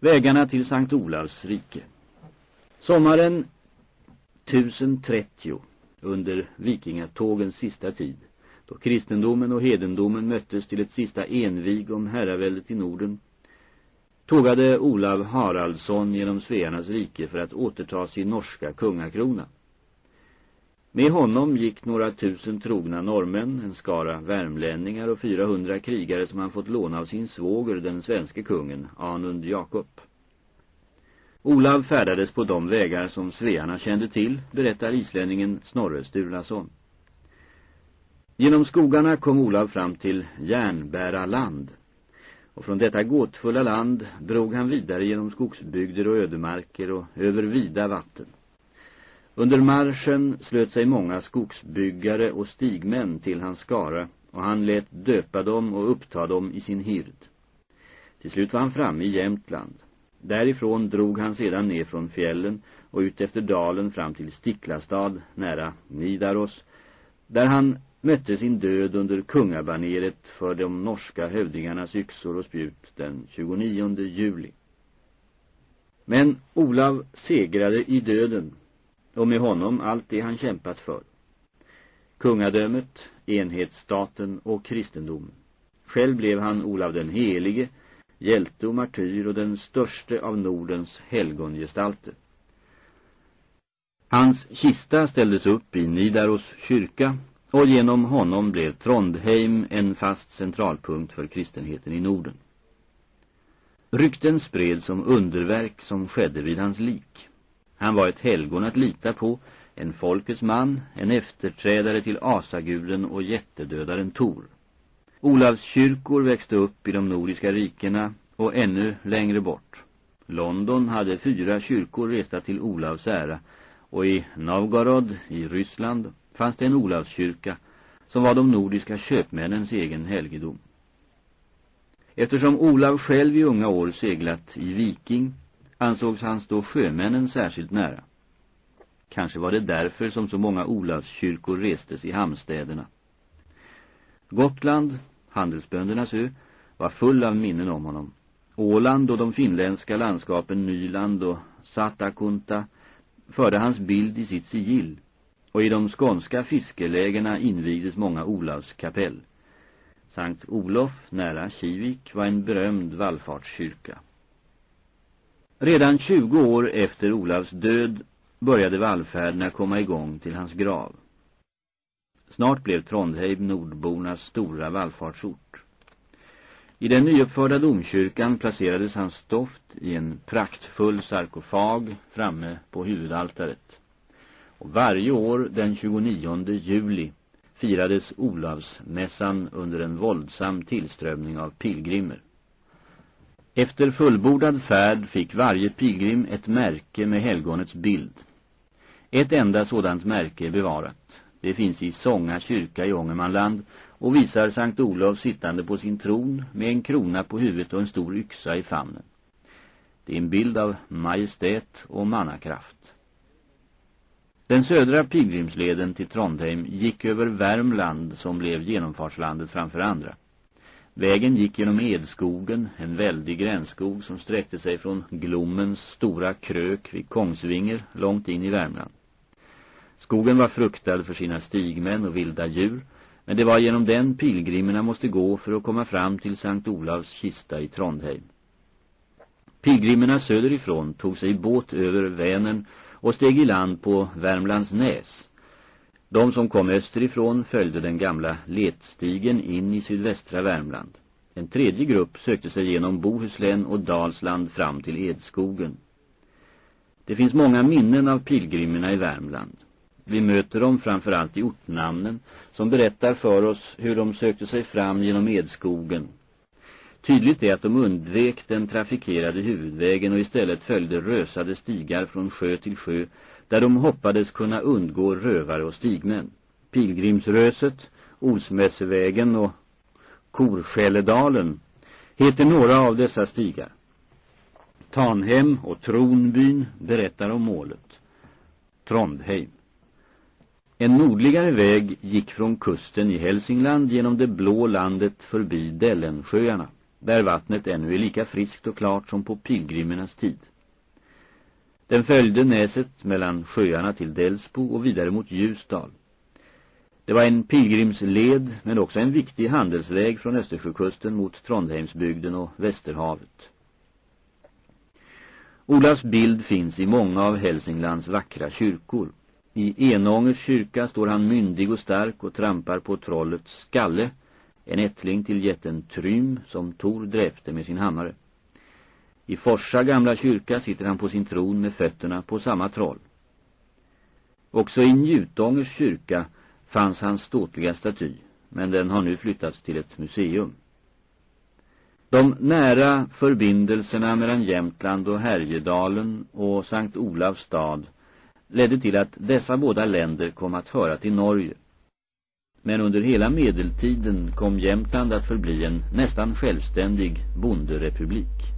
Vägarna till Sankt Olavs rike. Sommaren 1030 under vikingatågens sista tid, då kristendomen och hedendomen möttes till ett sista envig om herraväldet i Norden, tågade Olav Haraldsson genom Svearnas rike för att återta sin norska kungakrona. Med honom gick några tusen trogna norrmän, en skara värmlänningar och 400 krigare som han fått låna av sin svåger, den svenske kungen, Anund Jakob. Olav färdades på de vägar som svearna kände till, berättar islänningen Snorre Sturlason. Genom skogarna kom Olav fram till Järnbära land. Och från detta gåtfulla land drog han vidare genom skogsbygder och ödemarker och över vida vatten. Under marschen slöt sig många skogsbyggare och stigmän till hans skara och han lät döpa dem och uppta dem i sin hird. Till slut var han framme i Jämtland. Därifrån drog han sedan ner från fjällen och ut efter dalen fram till Sticklastad nära Nidaros, där han mötte sin död under kungabaneret för de norska hövdingarnas yxor och spjut den 29 juli. Men Olav segrade i döden och med honom allt det han kämpat för. Kungadömet, enhetsstaten och kristendomen. Själv blev han Olav den helige, hjälte och martyr och den störste av Nordens helgongestalter. Hans kista ställdes upp i Nidaros kyrka och genom honom blev Trondheim en fast centralpunkt för kristenheten i Norden. Rykten spreds om underverk som skedde vid hans lik. Han var ett helgon att lita på, en folkets man, en efterträdare till asaguden och jättedödaren Tor. Olavs kyrkor växte upp i de nordiska rikena och ännu längre bort. London hade fyra kyrkor resta till Olavs ära och i Novgorod i Ryssland fanns det en Olavskyrka som var de nordiska köpmännens egen helgedom. Eftersom Olav själv i unga år seglat i Viking ansågs han stå sjömännen särskilt nära. Kanske var det därför som så många Olavskyrkor restes i hamnstäderna. Gotland, handelsböndernas ö, var full av minnen om honom. Åland och de finländska landskapen Nyland och Satakunta förde hans bild i sitt sigill och i de skånska fiskelägena invigdes många Olavs kapell. Sankt Olof nära Kivik var en berömd vallfartskyrka. Redan 20 år efter Olavs död började vallfärderna komma igång till hans grav. Snart blev Trondheim nordbornas stora vallfartsort. I den nyuppförda domkyrkan placerades hans stoft i en praktfull sarkofag framme på huvudaltaret. Och varje år den 29 juli firades Olavsmässan under en våldsam tillströmning av pilgrimer. Efter fullbordad färd fick varje pilgrim ett märke med helgonets bild. Ett enda sådant märke är bevarat. Det finns i Sånga kyrka i Ångermanland och visar Sankt Olof sittande på sin tron med en krona på huvudet och en stor yxa i famnen. Det är en bild av majestät och mannakraft. Den södra pilgrimsleden till Trondheim gick över Värmland som blev genomfartslandet framför andra. Vägen gick genom Edskogen, en väldig gränsskog som sträckte sig från Glommens stora krök vid Kongsvinger långt in i Värmland. Skogen var fruktad för sina stigmän och vilda djur, men det var genom den pilgrimerna måste gå för att komma fram till Sankt Olavs kista i Trondheim. Pilgrimerna söderifrån tog sig båt över Vänern och steg i land på Värmlands näs. De som kom österifrån följde den gamla letstigen in i sydvästra Värmland. En tredje grupp sökte sig genom Bohuslän och Dalsland fram till Edskogen. Det finns många minnen av pilgrimerna i Värmland. Vi möter dem framförallt i ortnamnen som berättar för oss hur de sökte sig fram genom Edskogen. Tydligt är att de undvek den trafikerade huvudvägen och istället följde rösade stigar från sjö till sjö där de hoppades kunna undgå rövare och stigmän. Pilgrimsröset, Olsmässevägen och Korskälledalen heter några av dessa stigar. Tanhem och Tronbyn berättar om målet. Trondheim. En nordligare väg gick från kusten i Hälsingland genom det blå landet förbi Dellensjöarna där vattnet ännu är lika friskt och klart som på pilgrimernas tid. Den följde näset mellan sjöarna till Delsbo och vidare mot Ljusdal. Det var en pilgrimsled men också en viktig handelsväg från Östersjökusten mot Trondheimsbygden och Västerhavet. Olavs bild finns i många av Hälsinglands vackra kyrkor. I Enångers kyrka står han myndig och stark och trampar på trollets skalle, en ättling till jätten Trym som Tor dräpte med sin hammare. I Forsa gamla kyrka sitter han på sin tron med fötterna på samma troll. Också i Njutångers kyrka fanns hans ståtliga staty, men den har nu flyttats till ett museum. De nära förbindelserna mellan Jämtland och Härjedalen och Sankt Olavs stad ledde till att dessa båda länder kom att höra till Norge. Men under hela medeltiden kom Jämtland att förbli en nästan självständig bonderepublik.